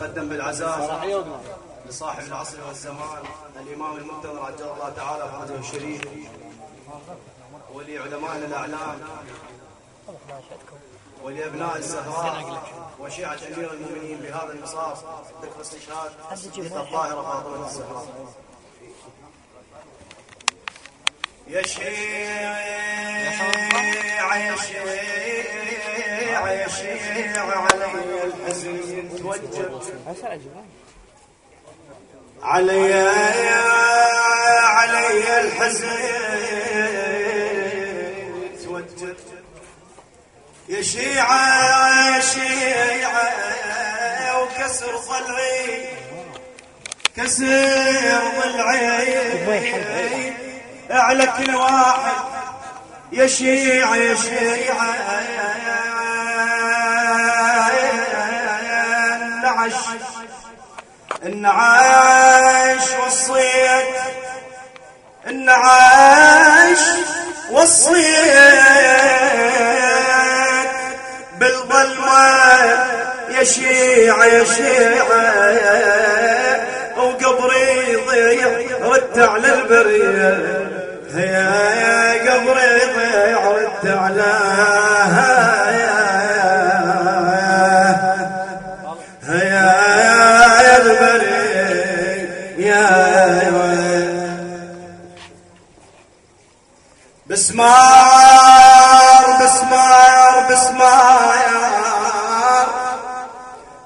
قدم بالعزاء لصاحب العصر والزمان الإمام المنتظر عجل الله تعالى فرجه الشريف ولعلمائنا الأعلام ولأبناء الزهراء وشيعة أمير المؤمنين بهذا المصاب ذكر استشهاد الصديقة الطاهرة فاطمة الزهراء. يا شيع يا شيع يا علي توجه. علي الحزن توجه. يا شيعة يا شيعة وكسر ضلعي كسر ضلعي على كل واحد. يا شيعة يا شيعة. النعش النعاش وصيت النعاش وصيت بالظلمة يا شيعة يا شيعة وقبري ضيع رد على البرية. يا قبري ضيع رد على بسمار بسمار بسمار.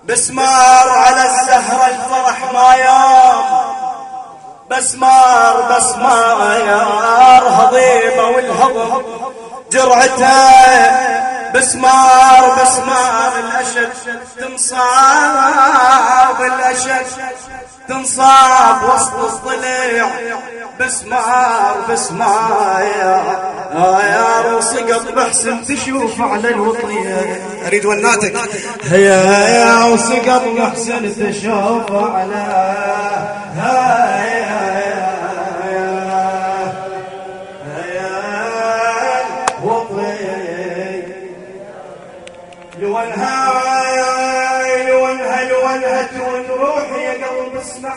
بسمار على الزهرة الفرح ما يوم. بسمار بسمار هضيمة والهضم. جرعته بسمار بسمار الأشد تنصاب الأشد. تنصاب وسط الضلع بسمار بسمار يا روسقط بحسن تشوف على الوطية أريد وناتك. يا يا وسقط بحسن تشوف على هاي اسمع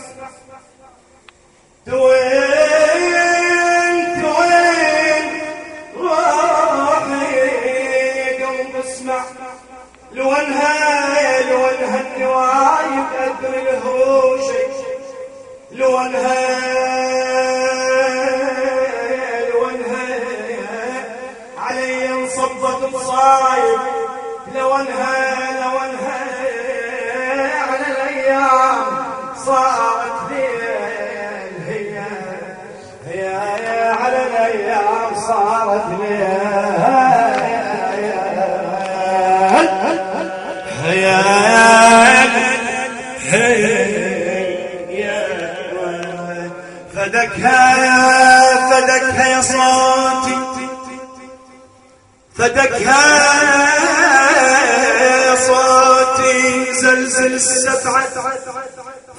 توين توين يا قلب اسمع لونها لونها النوايب ادري لونها لونها فدكها صوتي زلزل السبعة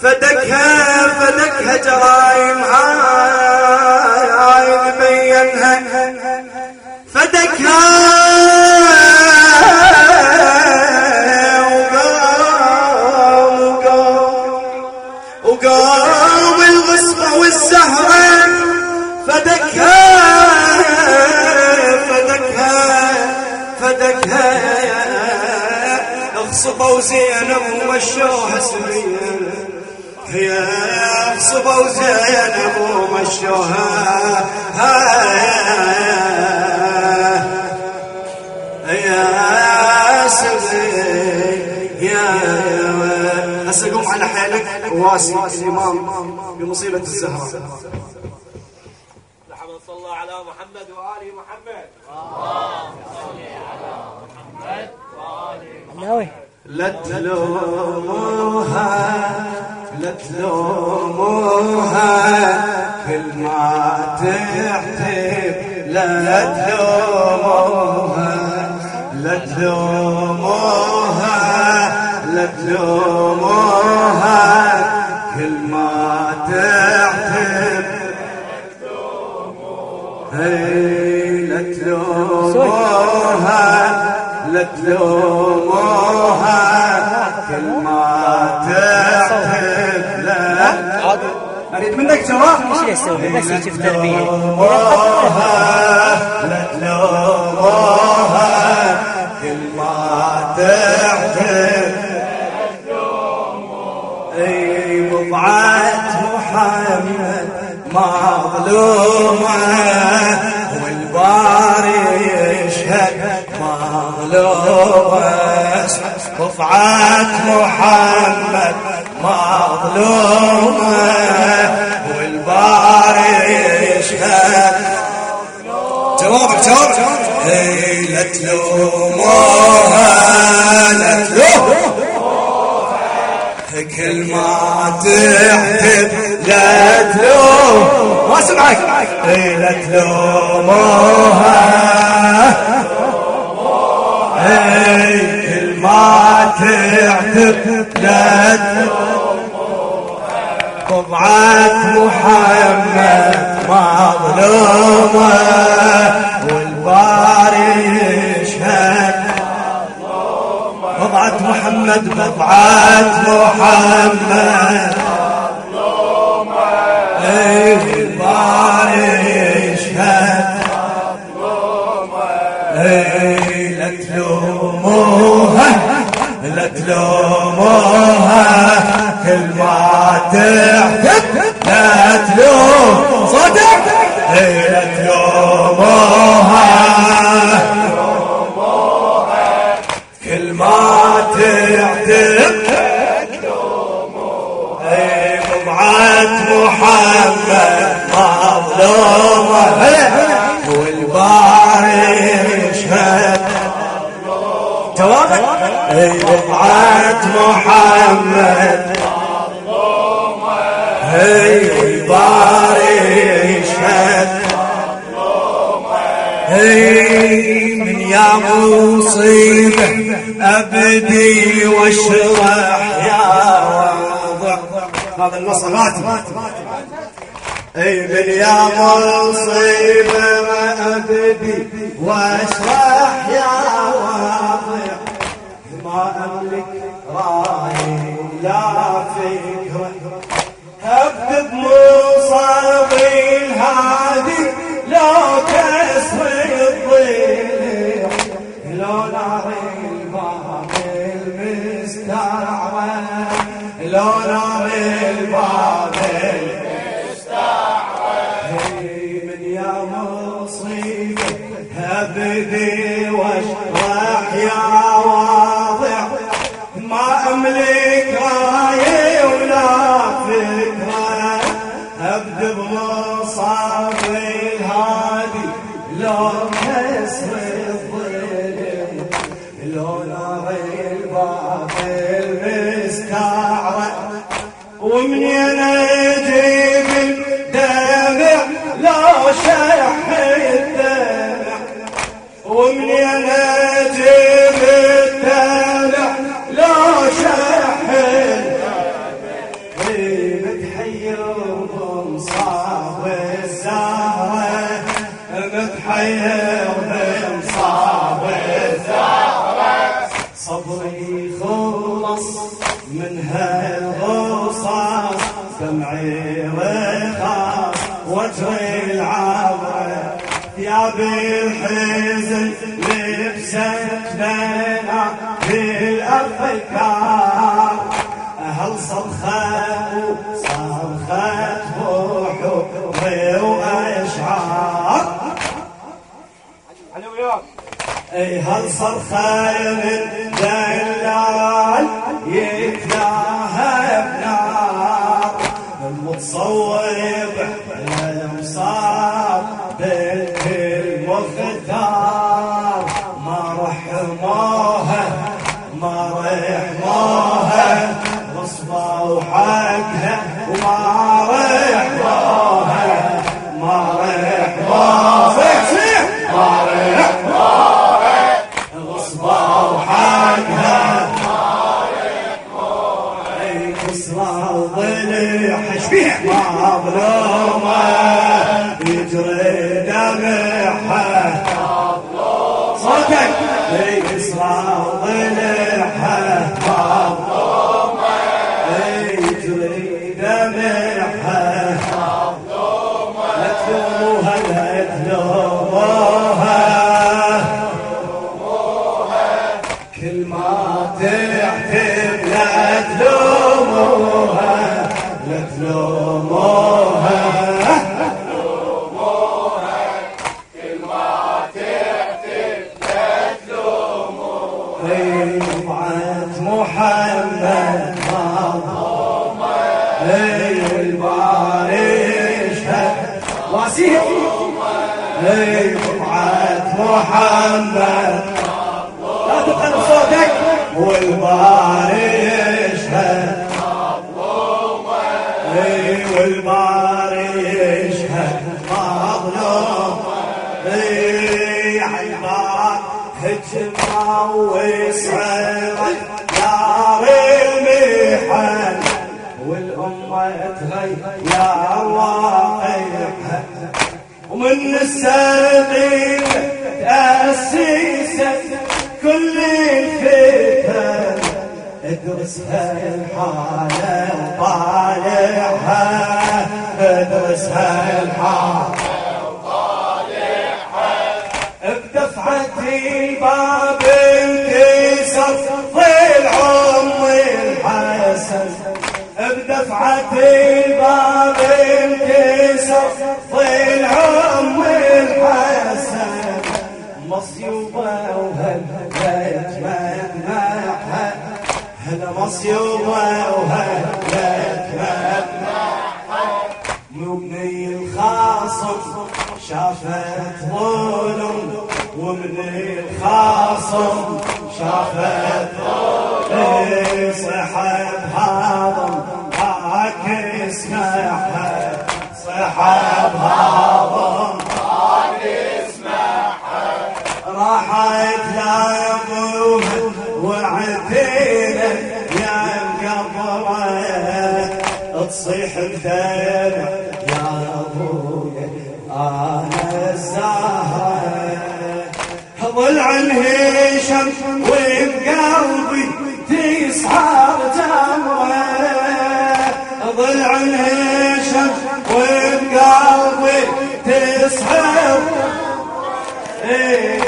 فدكها فدكها جرايم هاي اغصبوا زينب ومشوها سريا هي اغصبوا زينب ومشوها. يا سبي يا هسه قوم على حيلك واسي الإمام بمصيبة الزهراء محمد صلى الله على محمد وآل محمد. لا تلوموها لا تلوموها كل ما تحتب لا تلوموها لا تلوموها لا تلوموها كل ما تحتب هي لا تلوموها لا تلوموها أريد منك جواب إيش يسوي بس يشوف تربية. كل ما تعتب اي بضعة محمد مظلومة والباري يشهد مظلومة بضعة محمد. مظلومة والباري يشهد جوابك جوابك هي لا تلوموها لا تلوموها كل ما تحتب لا تلوم ما سمعك هي لا تلوموها لا تلوموها طبعة محمد مظلومة والباري يشهد بضعة محمد بضعة محمد. بضعة محمد. اي الباري يشهد هي من يا مصيبة أبدي واشرح يا واضح هذا النص مات اي من يا مصيبة أبدي واشرح يا واضح أملك راي لا فكرة أكتب مصابي الهادي لو كسر الضيق لو نار الباب المستعمى لو نار الباب المستعمى من يا مصيبة هبدي واشرح يا ومنين أجيب بالحزن لبسك لنا في الأفكار هل صرخة صرخة روحي وأشعار أي هل صرخة من دلال يتلاها بنار المتصوب ما رحموها ما رحموها محمد مرحوم اي الباريشة واسيهم اي محمد لا تقل صوتك والباريشة اي والباريشة مظلوم اي على البار هجمة وصعبة ومن السبيل تأسست كل الفتن ادرسها الحالة وطالعها ادرسها الحالة بدفعة الباب انكسر ظل عم الحسن. بدفعة الباب انكسر ظل عم الحسن مصيوبة وهلت مدمعها هذا مصيوبة وهلت مدمعها مبني الخاصم شافت ظلم ومن الخاصم شافت ظلم. صحب هضم هاك اسمعها. صحب هضم هاك اسمعها راحت لابوها وعدينا يا القبره تصيح بدمع يا ابويا أنا الزهره ظل عن هشام وبقلبي تسعر تمره ظل عن هشام وبقلبي تسعر إيه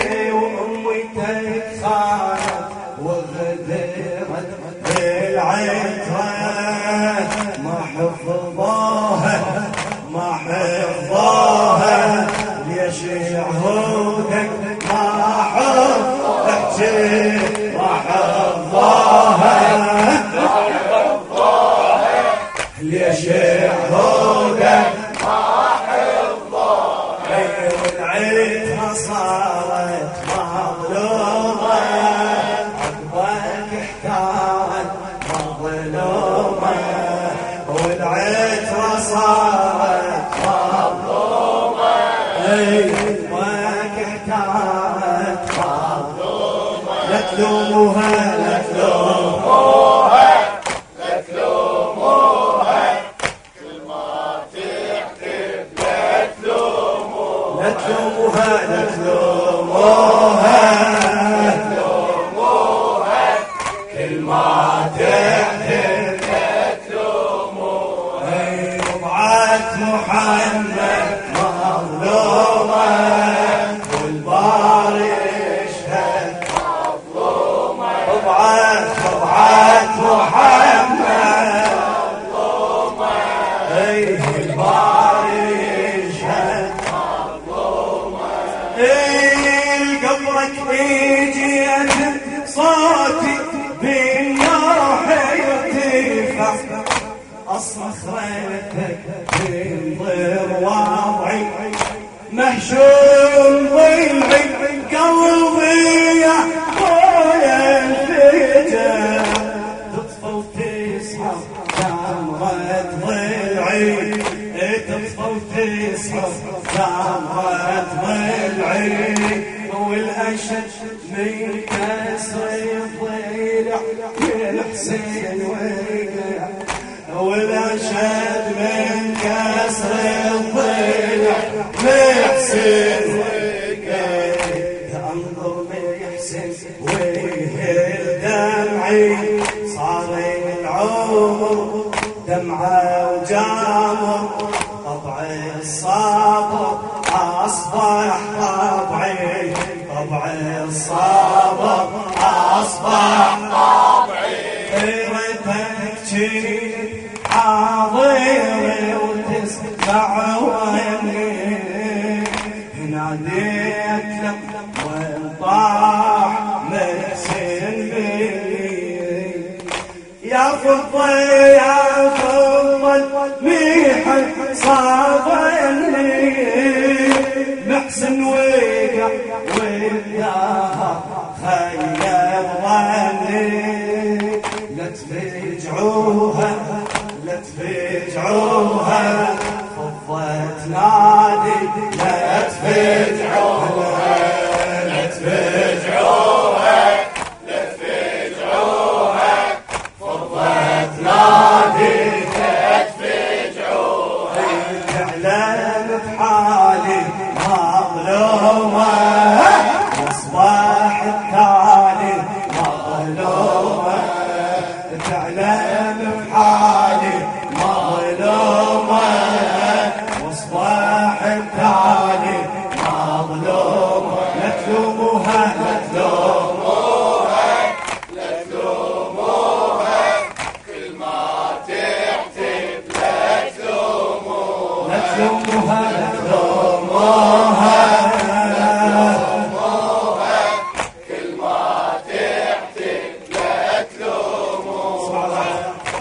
لا تلوموها قبرك يجي صوتي بالنار يرتفع أصرخ ريتك تنظر واضعي. مهشوم ضلعي قلبي يا خويا الفجر. تطفى وتسحب تمرة ضلعي. تطفى وتسحب تمرة ضلعي. والأشد من كسر الضلع من حسين وقع والأشد من كسر الضلع من لا تعلم بحالي